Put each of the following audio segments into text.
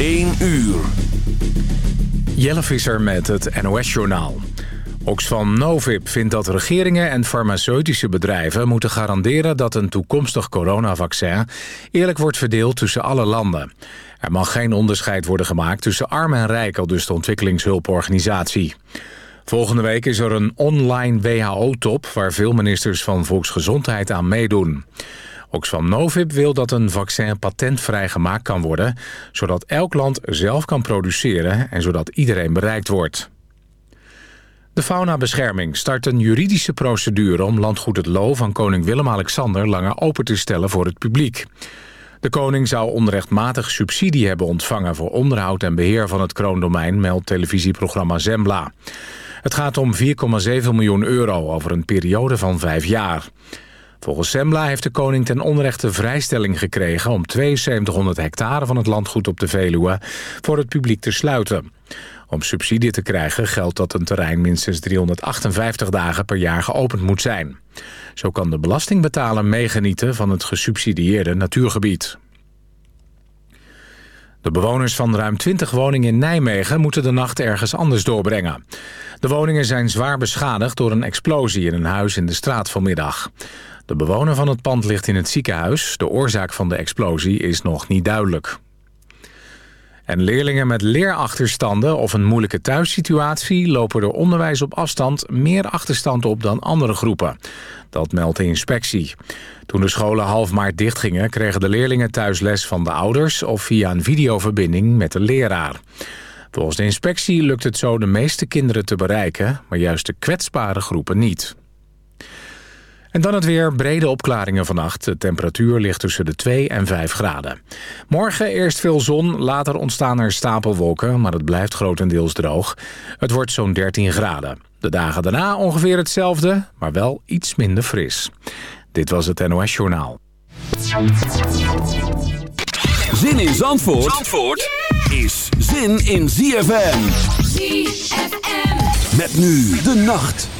1 uur. Jelle Visser met het NOS-journaal. Oxfam Novib vindt dat regeringen en farmaceutische bedrijven moeten garanderen dat een toekomstig coronavaccin eerlijk wordt verdeeld tussen alle landen. Er mag geen onderscheid worden gemaakt tussen arm en rijk, al dus de ontwikkelingshulporganisatie. Volgende week is er een online WHO-top waar veel ministers van Volksgezondheid aan meedoen. Oxfam Novib wil dat een vaccin patentvrij gemaakt kan worden... zodat elk land zelf kan produceren en zodat iedereen bereikt wordt. De faunabescherming start een juridische procedure... om landgoed het Loo van koning Willem-Alexander langer open te stellen voor het publiek. De koning zou onrechtmatig subsidie hebben ontvangen... voor onderhoud en beheer van het kroondomein, meldt televisieprogramma Zembla. Het gaat om 4,7 miljoen euro over een periode van vijf jaar. Volgens Sembla heeft de koning ten onrechte vrijstelling gekregen... om 7200 hectare van het landgoed op de Veluwe voor het publiek te sluiten. Om subsidie te krijgen geldt dat een terrein minstens 358 dagen per jaar geopend moet zijn. Zo kan de belastingbetaler meegenieten van het gesubsidieerde natuurgebied. De bewoners van ruim 20 woningen in Nijmegen moeten de nacht ergens anders doorbrengen. De woningen zijn zwaar beschadigd door een explosie in een huis in de straat vanmiddag. De bewoner van het pand ligt in het ziekenhuis. De oorzaak van de explosie is nog niet duidelijk. En leerlingen met leerachterstanden of een moeilijke thuissituatie... lopen door onderwijs op afstand meer achterstand op dan andere groepen. Dat meldt de inspectie. Toen de scholen half maart dichtgingen... kregen de leerlingen thuis les van de ouders... of via een videoverbinding met de leraar. Volgens de inspectie lukt het zo de meeste kinderen te bereiken... maar juist de kwetsbare groepen niet. En dan het weer, brede opklaringen vannacht. De temperatuur ligt tussen de 2 en 5 graden. Morgen eerst veel zon, later ontstaan er stapelwolken... maar het blijft grotendeels droog. Het wordt zo'n 13 graden. De dagen daarna ongeveer hetzelfde, maar wel iets minder fris. Dit was het NOS Journaal. Zin in Zandvoort, Zandvoort is zin in ZFM. ZFM. Met nu de nacht.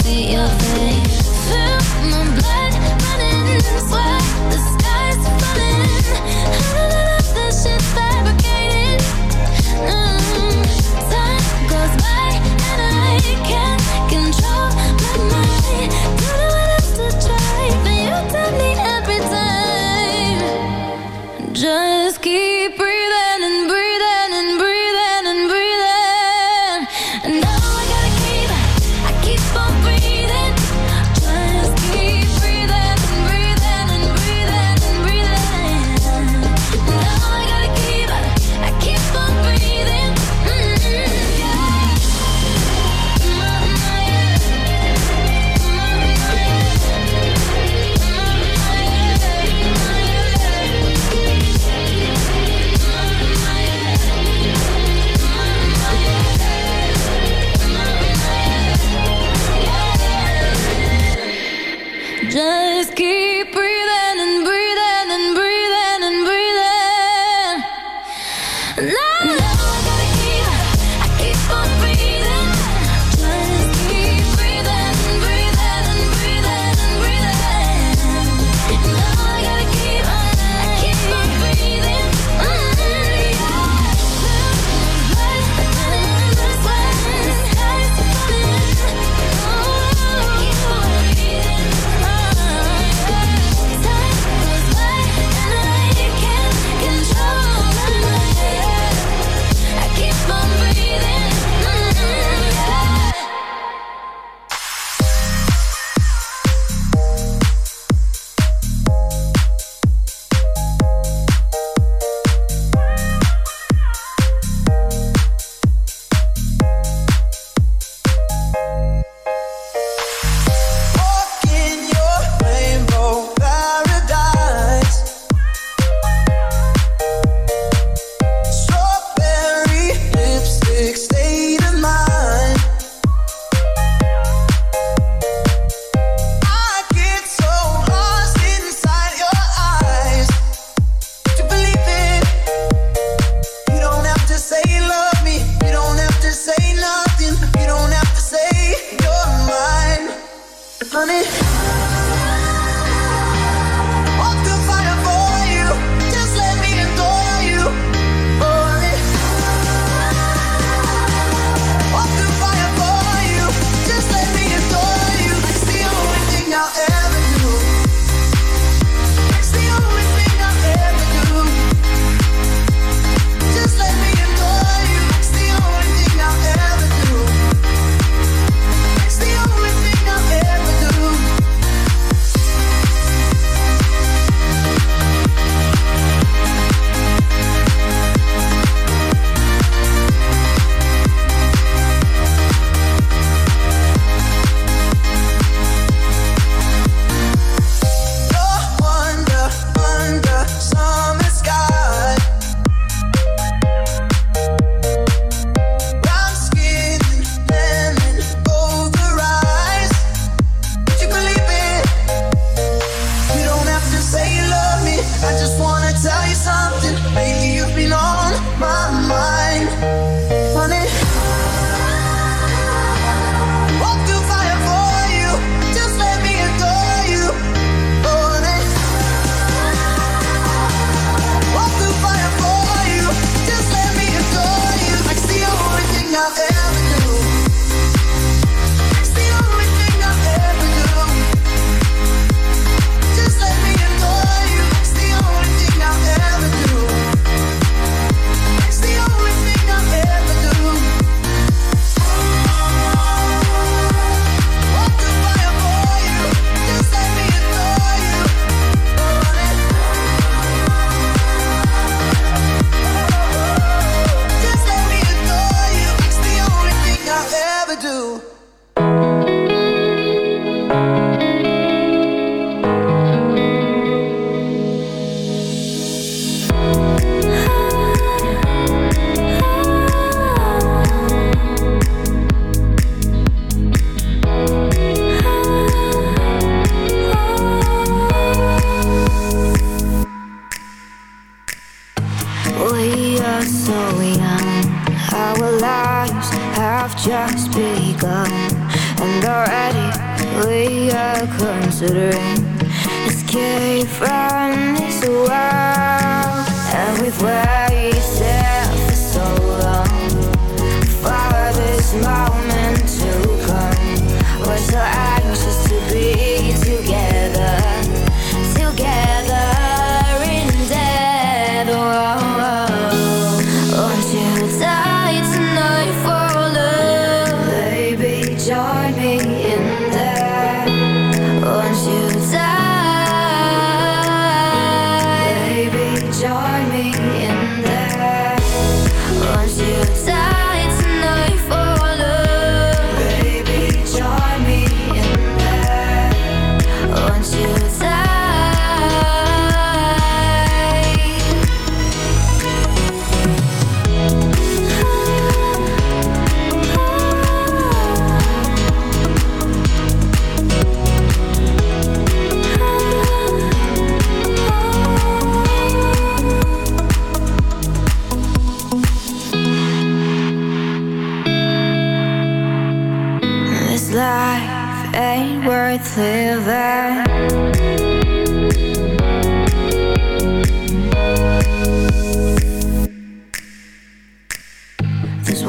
see your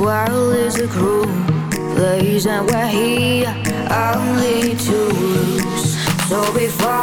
world is a cruel place and we're here only to lose. So before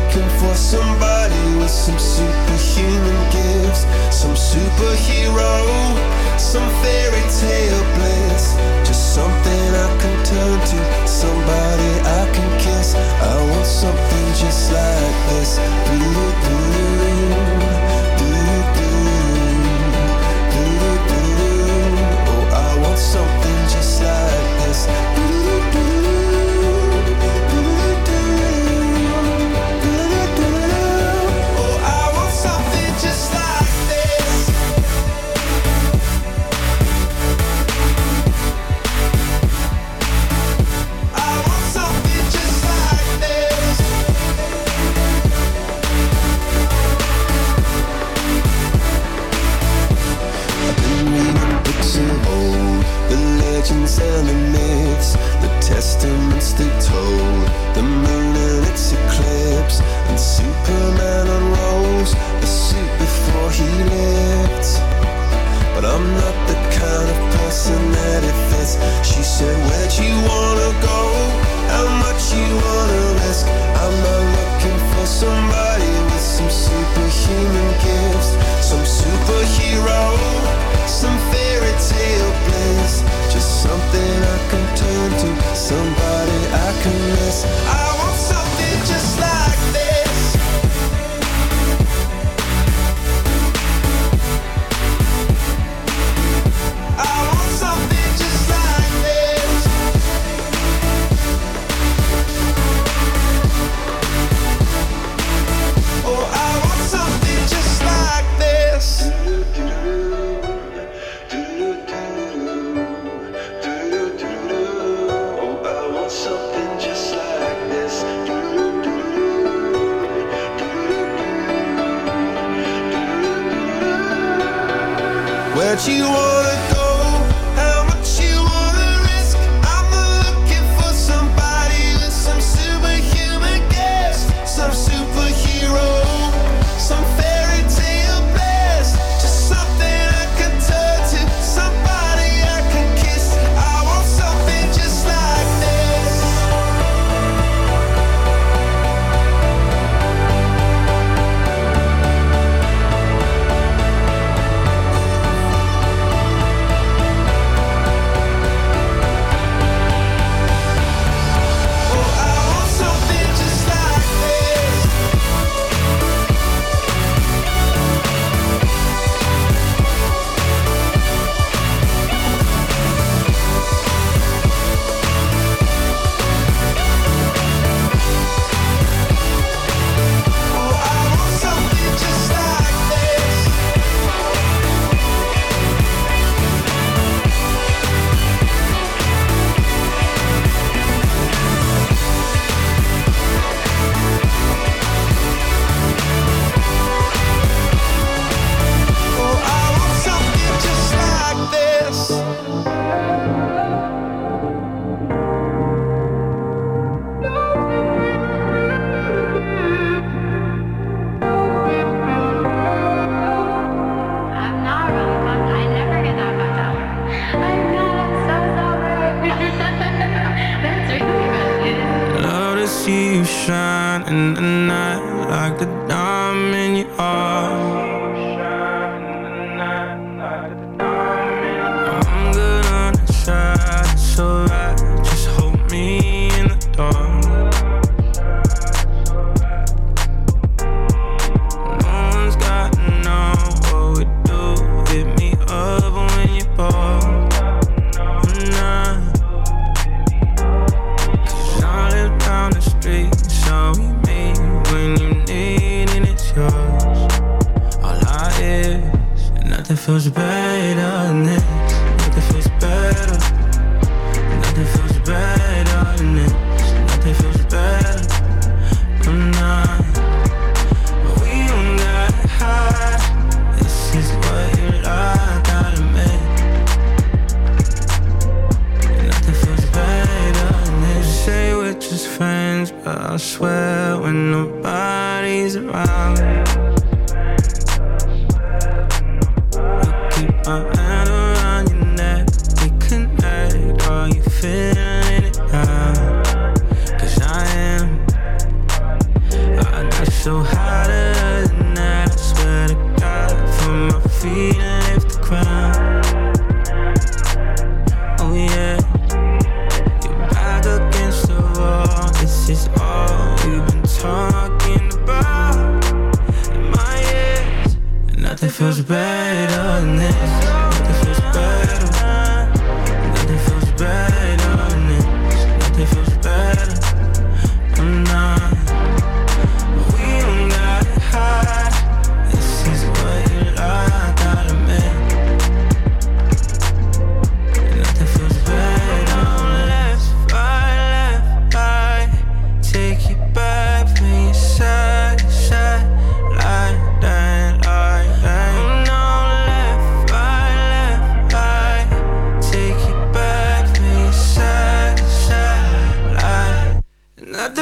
looking for somebody with some superhuman gifts, some She you wanna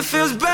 feels bad.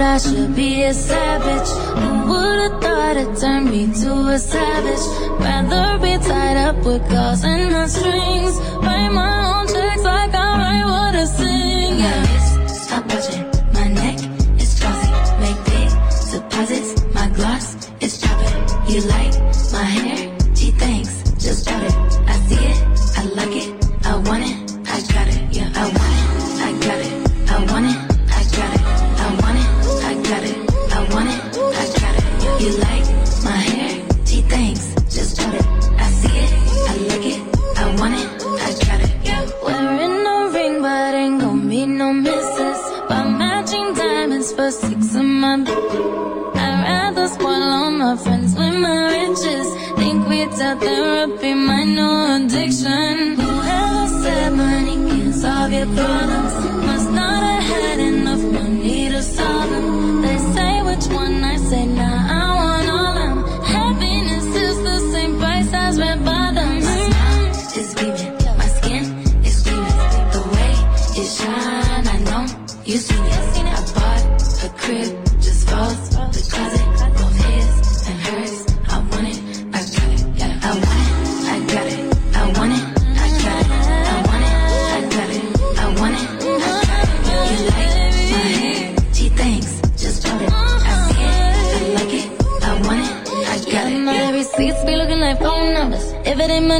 I should be a savage. Who would've thought it turned me to a savage? Rather be tied up with calls and the strings. Write my own checks like I write what I sing. Yeah. My wrist, stop watching. My neck is glossy. Make big deposits. My gloss is dropping. You like?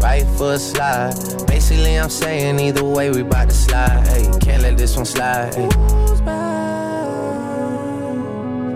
right foot slide. Basically, I'm saying either way, we bout to slide. Can't let this one slide.